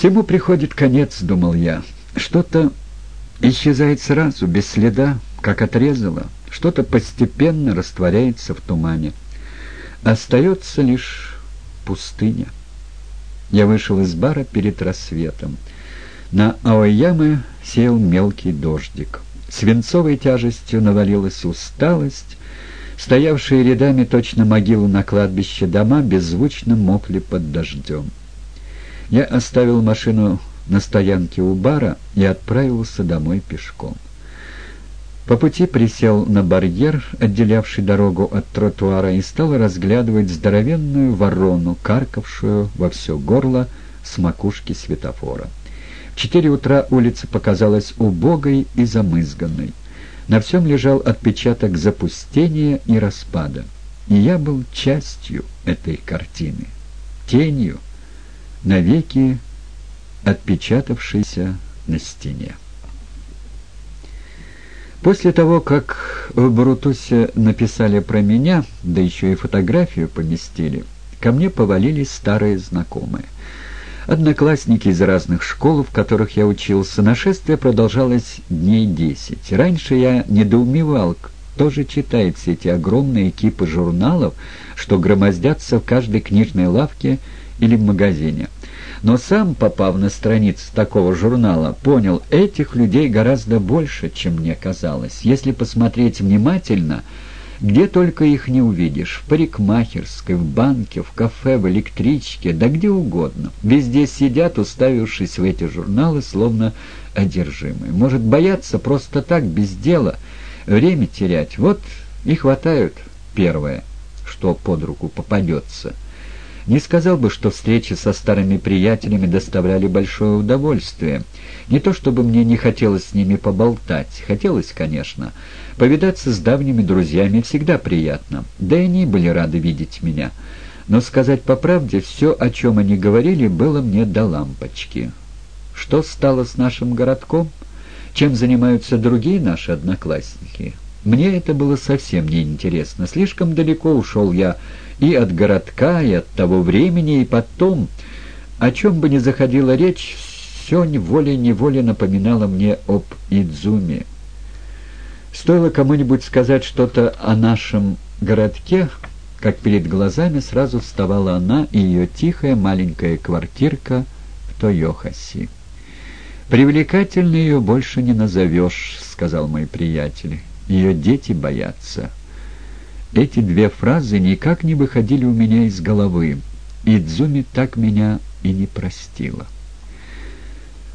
«Всему приходит конец», — думал я. «Что-то исчезает сразу, без следа, как отрезало. Что-то постепенно растворяется в тумане. Остается лишь пустыня». Я вышел из бара перед рассветом. На Аоямы сеял мелкий дождик. Свинцовой тяжестью навалилась усталость. Стоявшие рядами точно могилу на кладбище дома беззвучно мокли под дождем. Я оставил машину на стоянке у бара и отправился домой пешком. По пути присел на барьер, отделявший дорогу от тротуара, и стал разглядывать здоровенную ворону, каркавшую во все горло с макушки светофора. В четыре утра улица показалась убогой и замызганной. На всем лежал отпечаток запустения и распада. И я был частью этой картины, тенью, навеки отпечатавшейся на стене. После того, как в Брутусе написали про меня, да еще и фотографию поместили, ко мне повалились старые знакомые. Одноклассники из разных школ, в которых я учился, нашествие продолжалось дней десять. Раньше я недоумевал, кто же читает все эти огромные кипы журналов, что громоздятся в каждой книжной лавке или в магазине. Но сам, попав на страницу такого журнала, понял, этих людей гораздо больше, чем мне казалось. Если посмотреть внимательно, где только их не увидишь. В парикмахерской, в банке, в кафе, в электричке, да где угодно. Везде сидят, уставившись в эти журналы, словно одержимые. Может, бояться просто так, без дела, время терять. Вот и хватают первое, что под руку попадется — не сказал бы, что встречи со старыми приятелями доставляли большое удовольствие. Не то чтобы мне не хотелось с ними поболтать. Хотелось, конечно. Повидаться с давними друзьями всегда приятно. Да и они были рады видеть меня. Но сказать по правде, все, о чем они говорили, было мне до лампочки. Что стало с нашим городком? Чем занимаются другие наши одноклассники? Мне это было совсем неинтересно. Слишком далеко ушел я и от городка, и от того времени, и потом, о чем бы ни заходила речь, все волей-неволей напоминало мне об Идзуме. Стоило кому-нибудь сказать что-то о нашем городке, как перед глазами сразу вставала она и ее тихая маленькая квартирка в Тойохаси. «Привлекательной ее больше не назовешь», — сказал мой приятель. «Ее дети боятся». Эти две фразы никак не выходили у меня из головы. Идзуми так меня и не простила.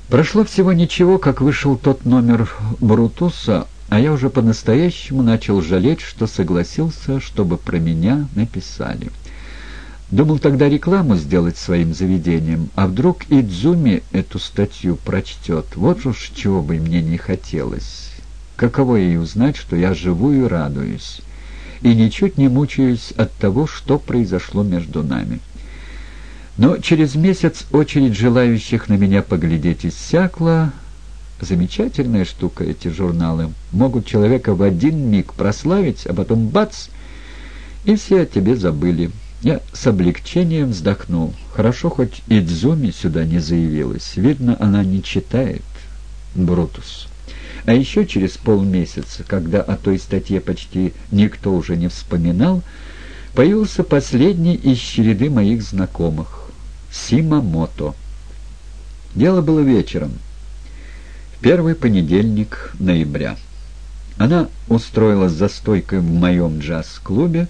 Прошло всего ничего, как вышел тот номер Брутуса, а я уже по-настоящему начал жалеть, что согласился, чтобы про меня написали. Думал тогда рекламу сделать своим заведением, а вдруг Идзуми эту статью прочтет. Вот уж чего бы мне не хотелось. Каково ей узнать, что я живу и радуюсь и ничуть не мучаюсь от того, что произошло между нами. Но через месяц очередь желающих на меня поглядеть иссякла. Замечательная штука эти журналы. Могут человека в один миг прославить, а потом бац, и все о тебе забыли. Я с облегчением вздохнул. Хорошо, хоть Идзуми сюда не заявилась. Видно, она не читает Брутус. А еще через полмесяца, когда о той статье почти никто уже не вспоминал, появился последний из череды моих знакомых — Симамото. Дело было вечером, в первый понедельник ноября. Она устроилась за стойкой в моем джаз-клубе,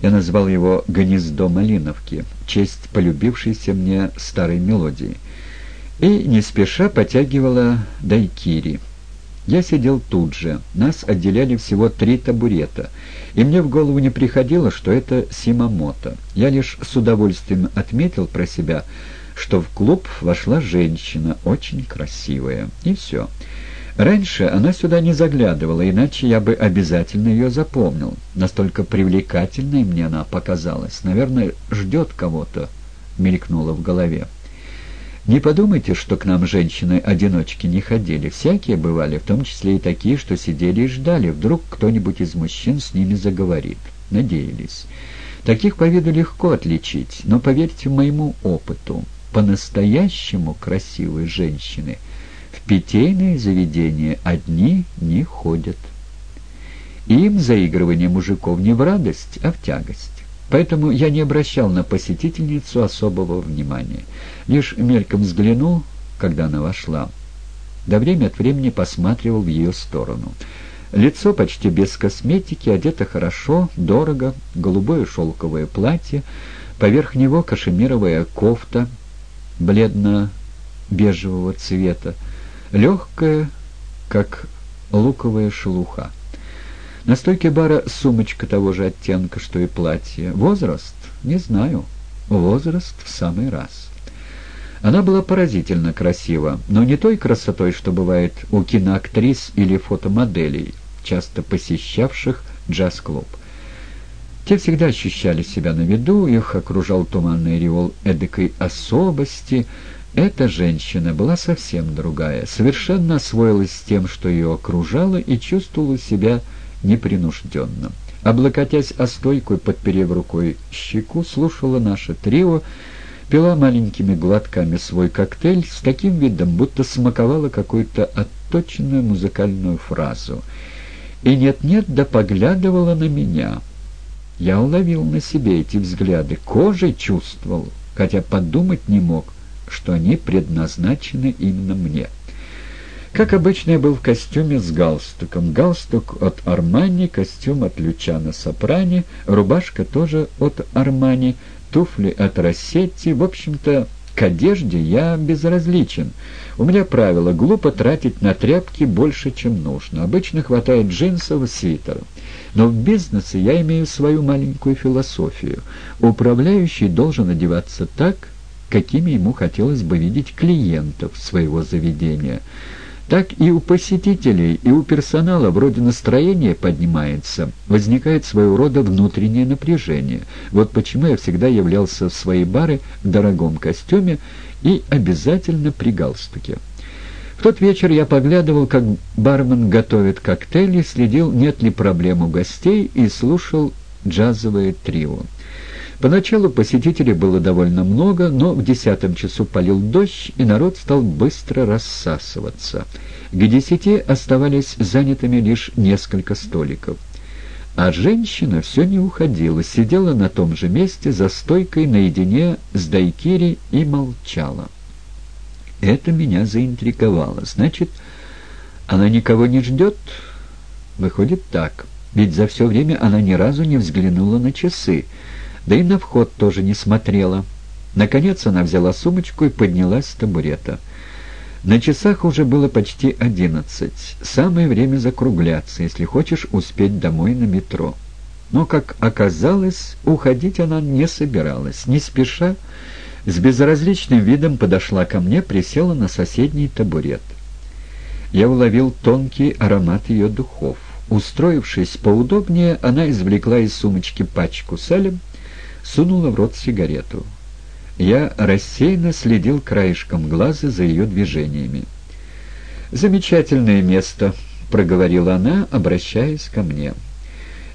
я назвал его «Гнездо Малиновки», честь полюбившейся мне старой мелодии, и не спеша потягивала дайкири — я сидел тут же. Нас отделяли всего три табурета. И мне в голову не приходило, что это Симамото. Я лишь с удовольствием отметил про себя, что в клуб вошла женщина, очень красивая. И все. Раньше она сюда не заглядывала, иначе я бы обязательно ее запомнил. Настолько привлекательной мне она показалась. Наверное, ждет кого-то, мелькнуло в голове. Не подумайте, что к нам женщины-одиночки не ходили. Всякие бывали, в том числе и такие, что сидели и ждали. Вдруг кто-нибудь из мужчин с ними заговорит. Надеялись. Таких по виду легко отличить, но поверьте моему опыту. по-настоящему красивой женщины в питейные заведения одни не ходят. Им заигрывание мужиков не в радость, а в тягость. Поэтому я не обращал на посетительницу особого внимания. Лишь мельком взглянул, когда она вошла. До время от времени посматривал в ее сторону. Лицо почти без косметики, одето хорошо, дорого, голубое шелковое платье, поверх него кашемировая кофта бледно-бежевого цвета, легкая, как луковая шелуха. На стойке бара сумочка того же оттенка, что и платье. Возраст? Не знаю. Возраст в самый раз. Она была поразительно красива, но не той красотой, что бывает у киноактрис или фотомоделей, часто посещавших джаз-клуб. Те всегда ощущали себя на виду, их окружал туманный револ эдакой особости. Эта женщина была совсем другая, совершенно освоилась с тем, что ее окружало, и чувствовала себя непринужденно. Облокотясь о стойку и подперев рукой щеку, слушала наше трио, пила маленькими глотками свой коктейль с таким видом, будто смаковала какую-то отточенную музыкальную фразу. И нет-нет, да поглядывала на меня. Я уловил на себе эти взгляды, кожей чувствовал, хотя подумать не мог, что они предназначены именно мне. Как обычно, я был в костюме с галстуком. Галстук от Армани, костюм от Лючана Сопрани, рубашка тоже от Армани, туфли от Рассетти. В общем-то, к одежде я безразличен. У меня правило — глупо тратить на тряпки больше, чем нужно. Обычно хватает джинсов и свитера. Но в бизнесе я имею свою маленькую философию. Управляющий должен одеваться так, какими ему хотелось бы видеть клиентов своего заведения — так и у посетителей, и у персонала вроде настроение поднимается, возникает своего рода внутреннее напряжение. Вот почему я всегда являлся в свои бары в дорогом костюме и обязательно при галстуке. В тот вечер я поглядывал, как бармен готовит коктейли, следил, нет ли проблем у гостей и слушал джазовое трио. Поначалу посетителей было довольно много, но в десятом часу полил дождь, и народ стал быстро рассасываться. К десяти оставались занятыми лишь несколько столиков. А женщина все не уходила, сидела на том же месте за стойкой наедине с Дайкири и молчала. Это меня заинтриговало. Значит, она никого не ждет? Выходит так. Ведь за все время она ни разу не взглянула на часы да и на вход тоже не смотрела. Наконец она взяла сумочку и поднялась с табурета. На часах уже было почти одиннадцать. Самое время закругляться, если хочешь успеть домой на метро. Но, как оказалось, уходить она не собиралась. Не спеша, с безразличным видом подошла ко мне, присела на соседний табурет. Я уловил тонкий аромат ее духов. Устроившись поудобнее, она извлекла из сумочки пачку салем сунула в рот сигарету. Я рассеянно следил краешком глаза за ее движениями. «Замечательное место», — проговорила она, обращаясь ко мне.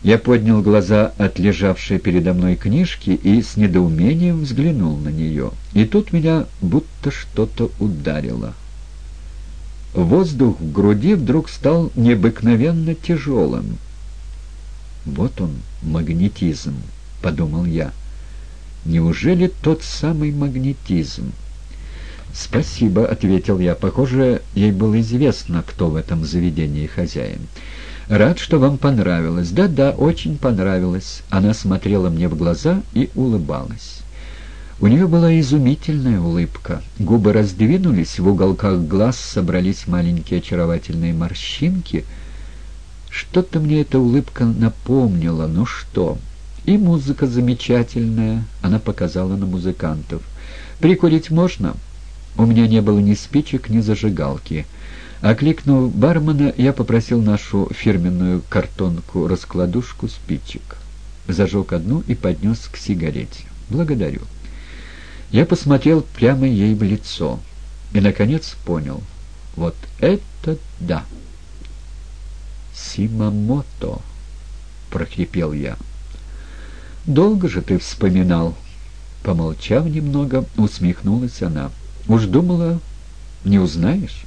Я поднял глаза от лежавшей передо мной книжки и с недоумением взглянул на нее. И тут меня будто что-то ударило. Воздух в груди вдруг стал необыкновенно тяжелым. «Вот он, магнетизм», — подумал я. Неужели тот самый магнетизм? «Спасибо», — ответил я. «Похоже, ей было известно, кто в этом заведении хозяин. Рад, что вам понравилось. Да-да, очень понравилось». Она смотрела мне в глаза и улыбалась. У нее была изумительная улыбка. Губы раздвинулись, в уголках глаз собрались маленькие очаровательные морщинки. Что-то мне эта улыбка напомнила. Ну что... И музыка замечательная, она показала на музыкантов. Прикурить можно? У меня не было ни спичек, ни зажигалки. Окликнув бармена, я попросил нашу фирменную картонку-раскладушку спичек. Зажег одну и поднес к сигарете. «Благодарю». Я посмотрел прямо ей в лицо и, наконец, понял. Вот это да! «Симамото!» — прохрипел я. «Долго же ты вспоминал?» Помолчав немного, усмехнулась она. «Уж думала, не узнаешь?»